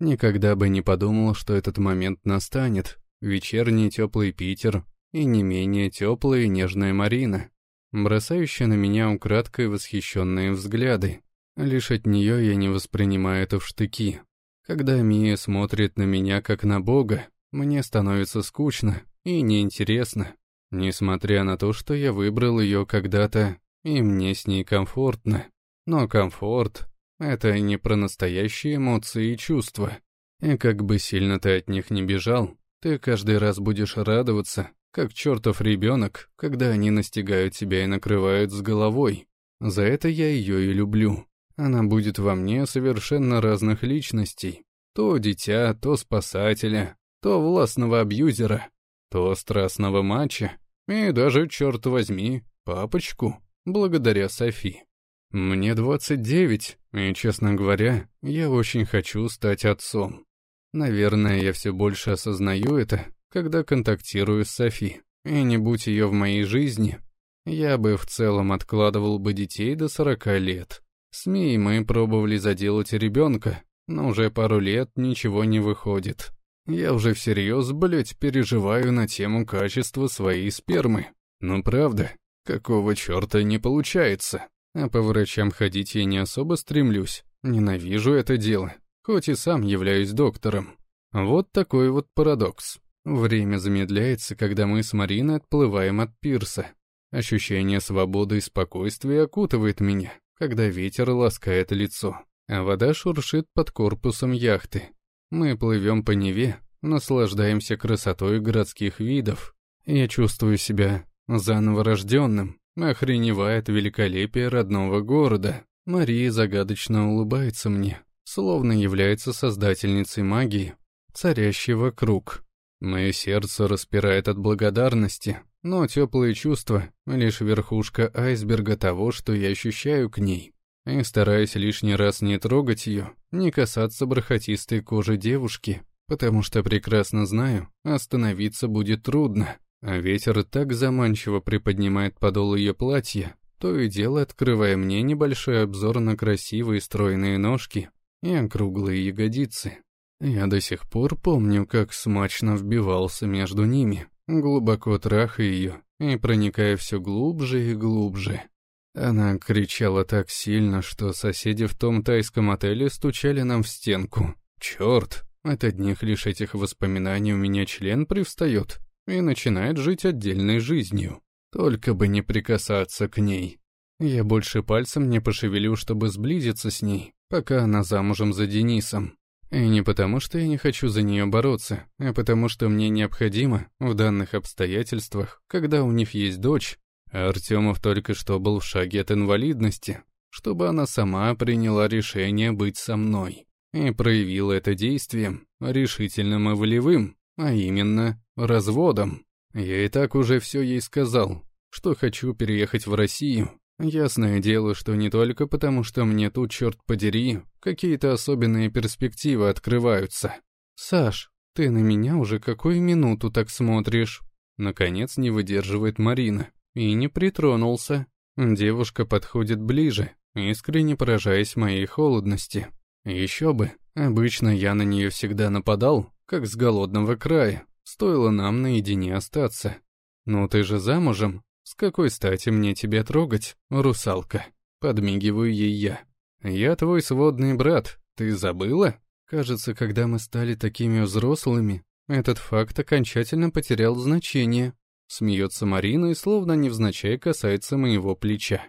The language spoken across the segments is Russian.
Никогда бы не подумал, что этот момент настанет. Вечерний теплый Питер и не менее теплая и нежная Марина, бросающая на меня украдкой восхищенные взгляды. Лишь от нее я не воспринимаю это в штыки. Когда Мия смотрит на меня как на бога, мне становится скучно и неинтересно, несмотря на то, что я выбрал ее когда-то, и мне с ней комфортно. Но комфорт — это не про настоящие эмоции и чувства. И как бы сильно ты от них не бежал, ты каждый раз будешь радоваться, как чертов ребенок, когда они настигают тебя и накрывают с головой. За это я ее и люблю. Она будет во мне совершенно разных личностей. То дитя, то спасателя, то властного абьюзера, то страстного матча, и даже, черт возьми, папочку, благодаря Софи. Мне 29, и, честно говоря, я очень хочу стать отцом. Наверное, я все больше осознаю это, когда контактирую с Софи. И не будь ее в моей жизни, я бы в целом откладывал бы детей до 40 лет. С Мией мы пробовали заделать ребенка, но уже пару лет ничего не выходит. Я уже всерьез, блять, переживаю на тему качества своей спермы. Ну правда, какого черта не получается? А по врачам ходить я не особо стремлюсь. Ненавижу это дело, хоть и сам являюсь доктором. Вот такой вот парадокс. Время замедляется, когда мы с Мариной отплываем от пирса. Ощущение свободы и спокойствия окутывает меня, когда ветер ласкает лицо, а вода шуршит под корпусом яхты. Мы плывем по Неве, наслаждаемся красотой городских видов. Я чувствую себя заново рожденным, охреневая от великолепия родного города. Мария загадочно улыбается мне, словно является создательницей магии, царящей вокруг. Мое сердце распирает от благодарности, но теплые чувства — лишь верхушка айсберга того, что я ощущаю к ней. И стараюсь лишний раз не трогать ее, не касаться бархатистой кожи девушки, потому что прекрасно знаю, остановиться будет трудно. А ветер так заманчиво приподнимает подол ее платья, то и дело открывая мне небольшой обзор на красивые стройные ножки и округлые ягодицы. Я до сих пор помню, как смачно вбивался между ними, глубоко трахая ее и проникая все глубже и глубже. Она кричала так сильно, что соседи в том тайском отеле стучали нам в стенку. Черт, от одних лишь этих воспоминаний у меня член привстает и начинает жить отдельной жизнью. Только бы не прикасаться к ней. Я больше пальцем не пошевелю, чтобы сблизиться с ней, пока она замужем за Денисом. И не потому, что я не хочу за нее бороться, а потому, что мне необходимо, в данных обстоятельствах, когда у них есть дочь, а Артемов только что был в шаге от инвалидности, чтобы она сама приняла решение быть со мной. И проявила это действием, решительным и волевым, а именно разводом. Я и так уже все ей сказал, что хочу переехать в Россию, Ясное дело, что не только потому, что мне тут, черт подери, какие-то особенные перспективы открываются. «Саш, ты на меня уже какую минуту так смотришь?» Наконец не выдерживает Марина. И не притронулся. Девушка подходит ближе, искренне поражаясь моей холодности. Еще бы, обычно я на нее всегда нападал, как с голодного края. Стоило нам наедине остаться. «Ну ты же замужем?» «С какой стати мне тебя трогать, русалка?» Подмигиваю ей я. «Я твой сводный брат, ты забыла?» Кажется, когда мы стали такими взрослыми, этот факт окончательно потерял значение. Смеется Марина и словно невзначай касается моего плеча.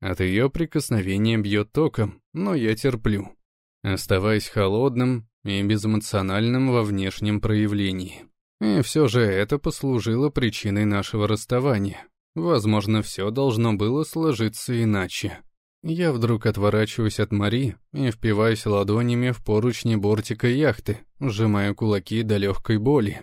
От ее прикосновения бьет током, но я терплю. Оставаясь холодным и безэмоциональным во внешнем проявлении. И все же это послужило причиной нашего расставания. Возможно, все должно было сложиться иначе. Я вдруг отворачиваюсь от Мари и впиваюсь ладонями в поручни бортика яхты, сжимая кулаки до легкой боли.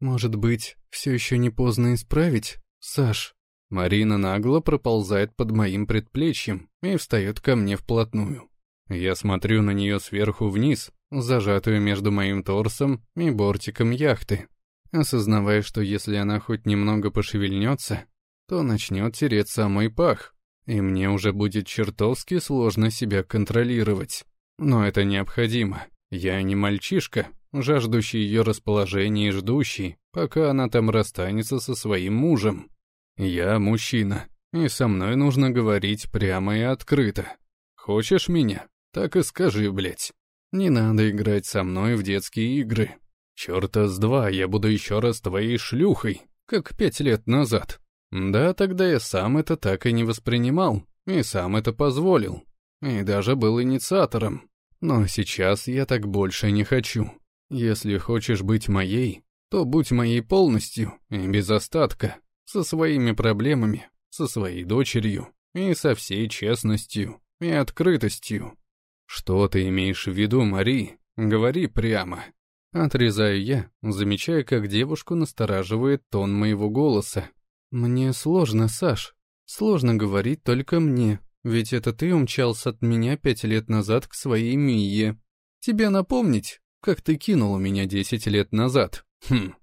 «Может быть, все еще не поздно исправить, Саш?» Марина нагло проползает под моим предплечьем и встает ко мне вплотную. Я смотрю на нее сверху вниз, зажатую между моим торсом и бортиком яхты, осознавая, что если она хоть немного пошевельнется, то начнет тереться мой пах, и мне уже будет чертовски сложно себя контролировать. Но это необходимо. Я не мальчишка, жаждущий ее расположения и ждущий, пока она там расстанется со своим мужем. Я мужчина, и со мной нужно говорить прямо и открыто. Хочешь меня? Так и скажи, блядь. Не надо играть со мной в детские игры. Чёрта с два, я буду еще раз твоей шлюхой, как пять лет назад. Да, тогда я сам это так и не воспринимал, и сам это позволил, и даже был инициатором. Но сейчас я так больше не хочу. Если хочешь быть моей, то будь моей полностью и без остатка, со своими проблемами, со своей дочерью и со всей честностью и открытостью. Что ты имеешь в виду, Мари? Говори прямо. Отрезаю я, замечая, как девушку настораживает тон моего голоса. «Мне сложно, Саш. Сложно говорить только мне, ведь это ты умчался от меня пять лет назад к своей Мие. Тебе напомнить, как ты кинул меня десять лет назад? Хм».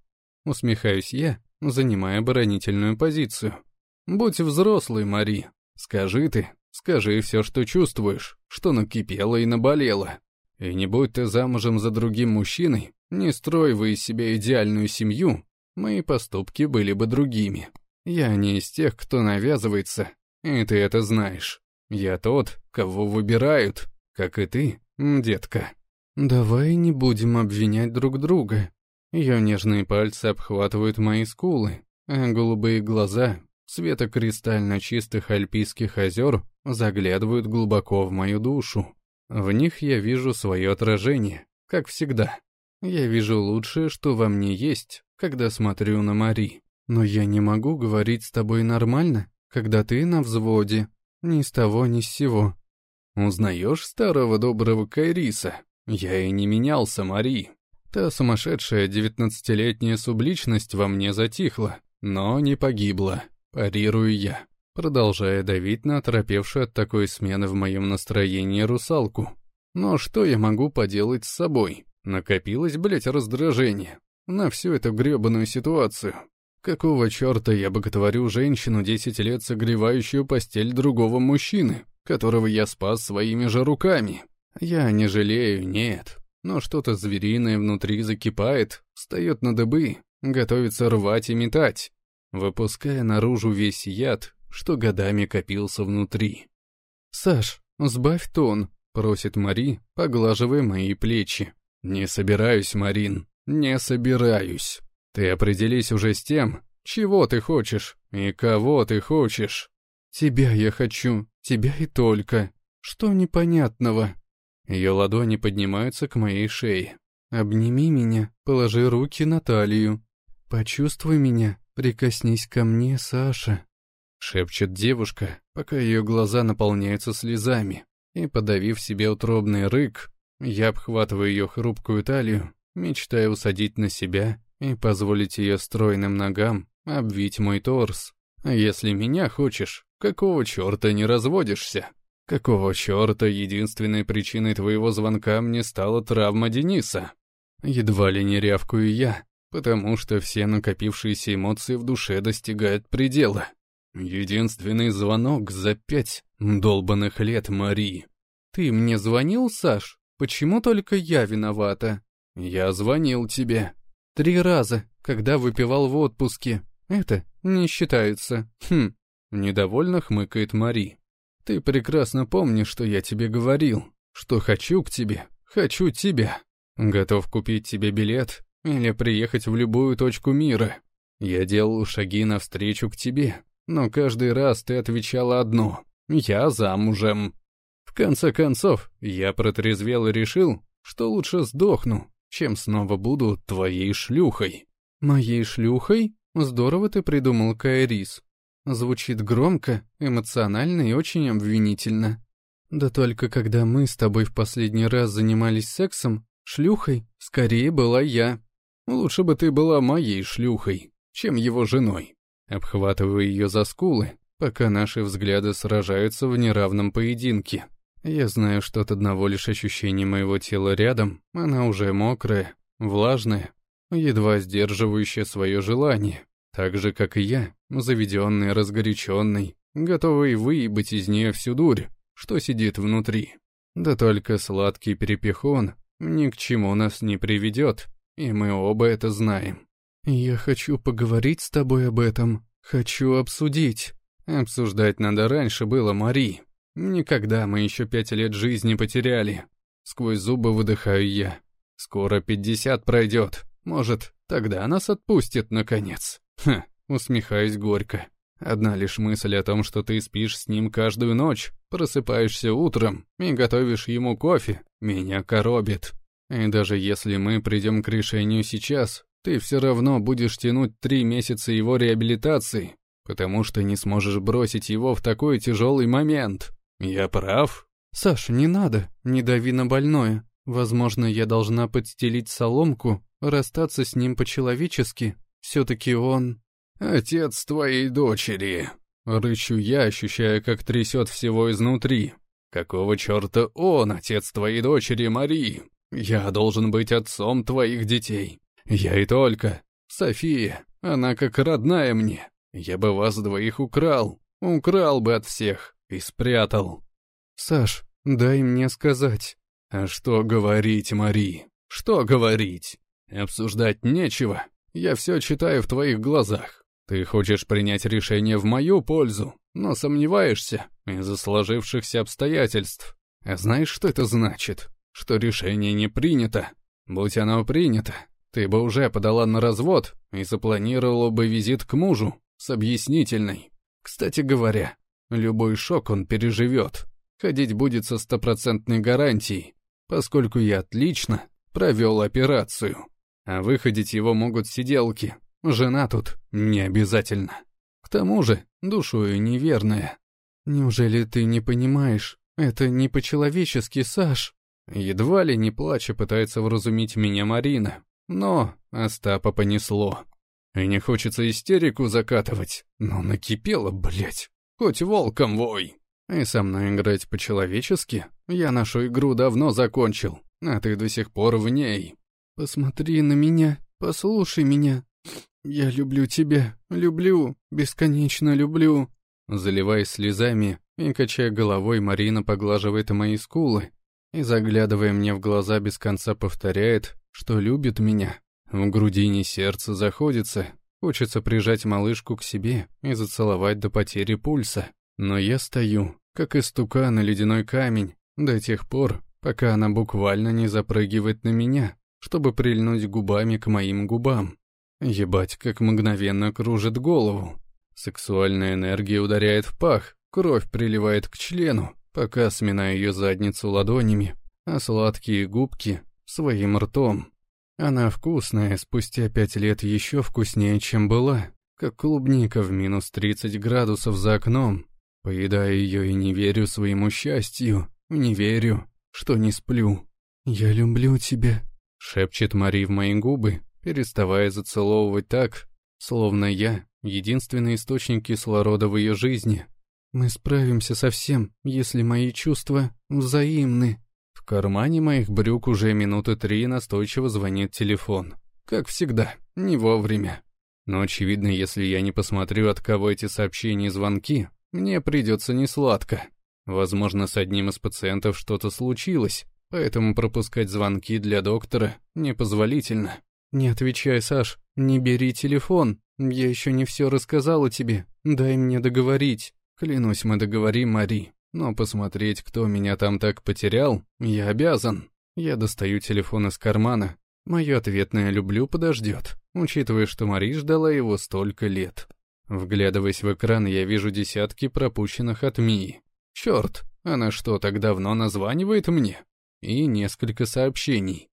Усмехаюсь я, занимая оборонительную позицию. «Будь взрослой, Мари. Скажи ты, скажи все, что чувствуешь, что накипело и наболело. И не будь ты замужем за другим мужчиной, не строй вы из себя идеальную семью, мои поступки были бы другими. Я не из тех, кто навязывается, и ты это знаешь. Я тот, кого выбирают, как и ты, детка. Давай не будем обвинять друг друга. Ее нежные пальцы обхватывают мои скулы, а голубые глаза, цвета кристально чистых альпийских озер, заглядывают глубоко в мою душу. В них я вижу свое отражение, как всегда. Я вижу лучшее, что во мне есть, когда смотрю на Мари. Но я не могу говорить с тобой нормально, когда ты на взводе. Ни с того, ни с сего. Узнаешь старого доброго Кайриса? Я и не менялся, Мари. Та сумасшедшая девятнадцатилетняя субличность во мне затихла, но не погибла. Парирую я, продолжая давить на оторопевшую от такой смены в моем настроении русалку. Но что я могу поделать с собой? Накопилось, блять, раздражение на всю эту гребаную ситуацию. Какого черта я боготворю женщину, десять лет согревающую постель другого мужчины, которого я спас своими же руками? Я не жалею, нет. Но что-то звериное внутри закипает, встает на дыбы, готовится рвать и метать, выпуская наружу весь яд, что годами копился внутри. «Саш, сбавь тон», — просит Мари, поглаживая мои плечи. «Не собираюсь, Марин, не собираюсь. Ты определись уже с тем, чего ты хочешь и кого ты хочешь. Тебя я хочу, тебя и только. Что непонятного?» Ее ладони поднимаются к моей шее. «Обними меня, положи руки на талию. Почувствуй меня, прикоснись ко мне, Саша», — шепчет девушка, пока ее глаза наполняются слезами, и, подавив себе утробный рык, я обхватываю ее хрупкую талию, мечтая усадить на себя и позволить ее стройным ногам обвить мой торс. А если меня хочешь, какого черта не разводишься? Какого черта единственной причиной твоего звонка мне стала травма Дениса? Едва ли не рявкую я, потому что все накопившиеся эмоции в душе достигают предела. Единственный звонок за пять долбанных лет Марии. Ты мне звонил, Саш? Почему только я виновата? Я звонил тебе. Три раза, когда выпивал в отпуске. Это не считается. Хм. Недовольно хмыкает Мари. Ты прекрасно помнишь, что я тебе говорил. Что хочу к тебе. Хочу тебя. Готов купить тебе билет или приехать в любую точку мира. Я делал шаги навстречу к тебе, но каждый раз ты отвечала одно. Я замужем конце концов, я протрезвел и решил, что лучше сдохну, чем снова буду твоей шлюхой. Моей шлюхой? Здорово ты придумал, Кайрис. Звучит громко, эмоционально и очень обвинительно. Да только когда мы с тобой в последний раз занимались сексом, шлюхой скорее была я. Лучше бы ты была моей шлюхой, чем его женой. Обхватывая ее за скулы, пока наши взгляды сражаются в неравном поединке. Я знаю, что от одного лишь ощущения моего тела рядом, она уже мокрая, влажная, едва сдерживающая свое желание, так же, как и я, заведенный, разгоряченный, готовый выебать из нее всю дурь, что сидит внутри. Да только сладкий перепихон ни к чему нас не приведет, и мы оба это знаем. Я хочу поговорить с тобой об этом, хочу обсудить. Обсуждать надо раньше было, Мари. Никогда мы еще пять лет жизни потеряли. Сквозь зубы выдыхаю я. Скоро пятьдесят пройдет. Может, тогда нас отпустит, наконец. Ха, усмехаюсь горько. Одна лишь мысль о том, что ты спишь с ним каждую ночь, просыпаешься утром и готовишь ему кофе, меня коробит. И даже если мы придем к решению сейчас, ты все равно будешь тянуть три месяца его реабилитации, потому что не сможешь бросить его в такой тяжелый момент. Я прав? Саша, не надо, не дави на больное. Возможно, я должна подстелить соломку, расстаться с ним по-человечески. Все-таки он... «Отец твоей дочери!» Рычу я, ощущая, как трясет всего изнутри. «Какого черта он, отец твоей дочери, Марии? Я должен быть отцом твоих детей. Я и только. София, она как родная мне. Я бы вас двоих украл. Украл бы от всех и спрятал». «Саш, дай мне сказать». «А что говорить, Мари? Что говорить? Обсуждать нечего. Я все читаю в твоих глазах. Ты хочешь принять решение в мою пользу, но сомневаешься из-за сложившихся обстоятельств. А знаешь, что это значит? Что решение не принято. Будь оно принято, ты бы уже подала на развод и запланировала бы визит к мужу с объяснительной. Кстати говоря, любой шок он переживет. Ходить будет со стопроцентной гарантией, поскольку я отлично провел операцию. А выходить его могут сиделки, Жена тут не обязательно. К тому же, душою неверная. Неужели ты не понимаешь? Это не по-человечески, Саш. Едва ли не плача пытается вразумить меня Марина. Но Остапа понесло. И не хочется истерику закатывать, но накипело, блять. Хоть волком вой. И со мной играть по-человечески? Я нашу игру давно закончил, а ты до сих пор в ней. Посмотри на меня, послушай меня, «Я люблю тебя, люблю, бесконечно люблю». Заливаясь слезами и качая головой, Марина поглаживает мои скулы и, заглядывая мне в глаза, без конца повторяет, что любит меня. В грудине сердце заходится, хочется прижать малышку к себе и зацеловать до потери пульса. Но я стою, как истука на ледяной камень, до тех пор, пока она буквально не запрыгивает на меня, чтобы прильнуть губами к моим губам. Ебать, как мгновенно кружит голову. Сексуальная энергия ударяет в пах, кровь приливает к члену, пока сминаю ее задницу ладонями, а сладкие губки — своим ртом. Она вкусная, спустя пять лет еще вкуснее, чем была, как клубника в минус 30 градусов за окном. Поедаю ее и не верю своему счастью, не верю, что не сплю. «Я люблю тебя», — шепчет Мари в мои губы, переставая зацеловывать так, словно я — единственный источник кислорода в ее жизни. «Мы справимся со всем, если мои чувства взаимны». В кармане моих брюк уже минуты три настойчиво звонит телефон. Как всегда, не вовремя. Но очевидно, если я не посмотрю, от кого эти сообщения и звонки, мне придется несладко. Возможно, с одним из пациентов что-то случилось, поэтому пропускать звонки для доктора непозволительно. «Не отвечай, Саш, не бери телефон. Я еще не все рассказала тебе. Дай мне договорить». «Клянусь, мы договорим, Мари. Но посмотреть, кто меня там так потерял, я обязан». Я достаю телефон из кармана. Мое ответное «люблю» подождет, учитывая, что Мари ждала его столько лет. Вглядываясь в экран, я вижу десятки пропущенных от Мии. Черт, она что, так давно названивает мне? И несколько сообщений.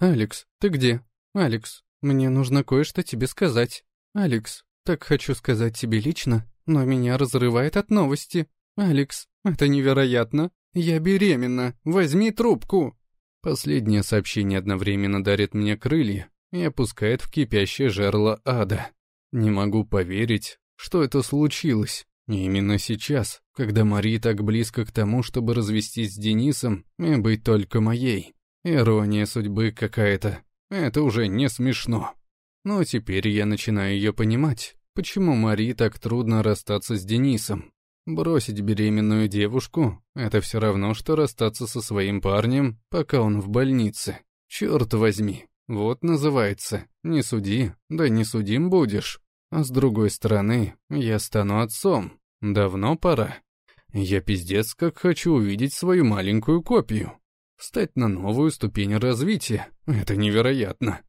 «Алекс, ты где? «Алекс, мне нужно кое-что тебе сказать. Алекс, так хочу сказать тебе лично, но меня разрывает от новости. Алекс, это невероятно. Я беременна. Возьми трубку». Последнее сообщение одновременно дарит мне крылья и опускает в кипящее жерло ада. Не могу поверить, что это случилось. именно сейчас, когда Мари так близко к тому, чтобы развестись с Денисом и быть только моей. Ирония судьбы какая-то. Это уже не смешно. Но теперь я начинаю ее понимать, почему Мари так трудно расстаться с Денисом. Бросить беременную девушку — это все равно, что расстаться со своим парнем, пока он в больнице. Черт возьми, вот называется. Не суди, да не судим будешь. А с другой стороны, я стану отцом. Давно пора. Я пиздец как хочу увидеть свою маленькую копию. Встать на новую ступень развития. Это невероятно.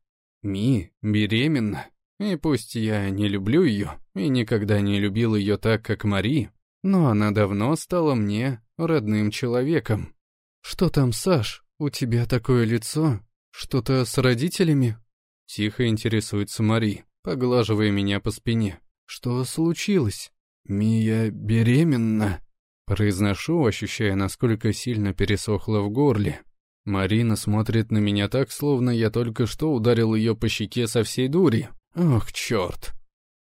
Ми беременна. И пусть я не люблю ее, и никогда не любил ее так, как Мари, но она давно стала мне родным человеком. «Что там, Саш? У тебя такое лицо? Что-то с родителями?» Тихо интересуется Мари, поглаживая меня по спине. «Что случилось?» «Мия беременна», — произношу, ощущая, насколько сильно пересохло в горле. Марина смотрит на меня так, словно я только что ударил ее по щеке со всей дури. Ох, черт.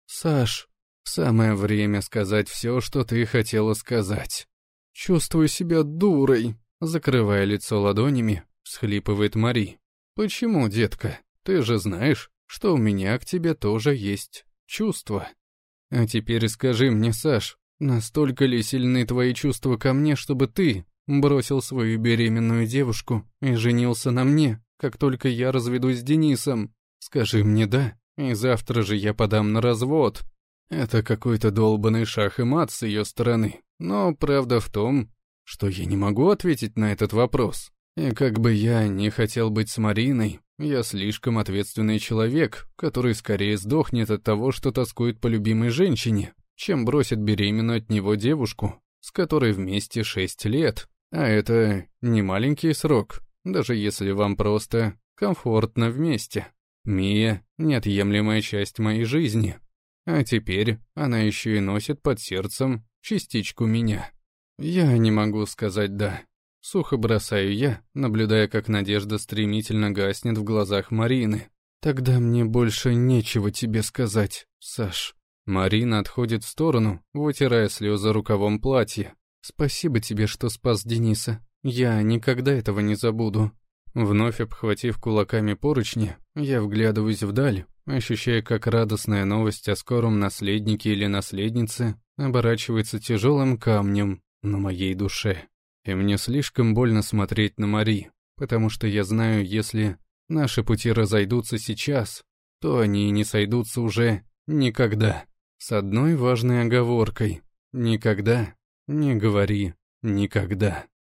Саш, самое время сказать все, что ты хотела сказать. Чувствую себя дурой, закрывая лицо ладонями, всхлипывает Мари. Почему, детка? Ты же знаешь, что у меня к тебе тоже есть чувства. А теперь скажи мне, Саш, настолько ли сильны твои чувства ко мне, чтобы ты бросил свою беременную девушку и женился на мне, как только я разведусь с Денисом? Скажи мне «да», и завтра же я подам на развод. Это какой-то долбанный шах и мат с ее стороны. Но правда в том, что я не могу ответить на этот вопрос. И как бы я не хотел быть с Мариной, я слишком ответственный человек, который скорее сдохнет от того, что тоскует по любимой женщине, чем бросит беременную от него девушку, с которой вместе шесть лет. А это не маленький срок, даже если вам просто комфортно вместе. Мия — неотъемлемая часть моей жизни. А теперь она еще и носит под сердцем частичку меня. Я не могу сказать «да». Сухо бросаю я, наблюдая, как надежда стремительно гаснет в глазах Марины. «Тогда мне больше нечего тебе сказать, Саш». Марина отходит в сторону, вытирая слезы рукавом платья. «Спасибо тебе, что спас Дениса. Я никогда этого не забуду». Вновь обхватив кулаками поручни, я вглядываюсь вдаль, ощущая, как радостная новость о скором наследнике или наследнице оборачивается тяжелым камнем на моей душе. И мне слишком больно смотреть на Мари, потому что я знаю, если наши пути разойдутся сейчас, то они и не сойдутся уже никогда. С одной важной оговоркой. Никогда не говори никогда.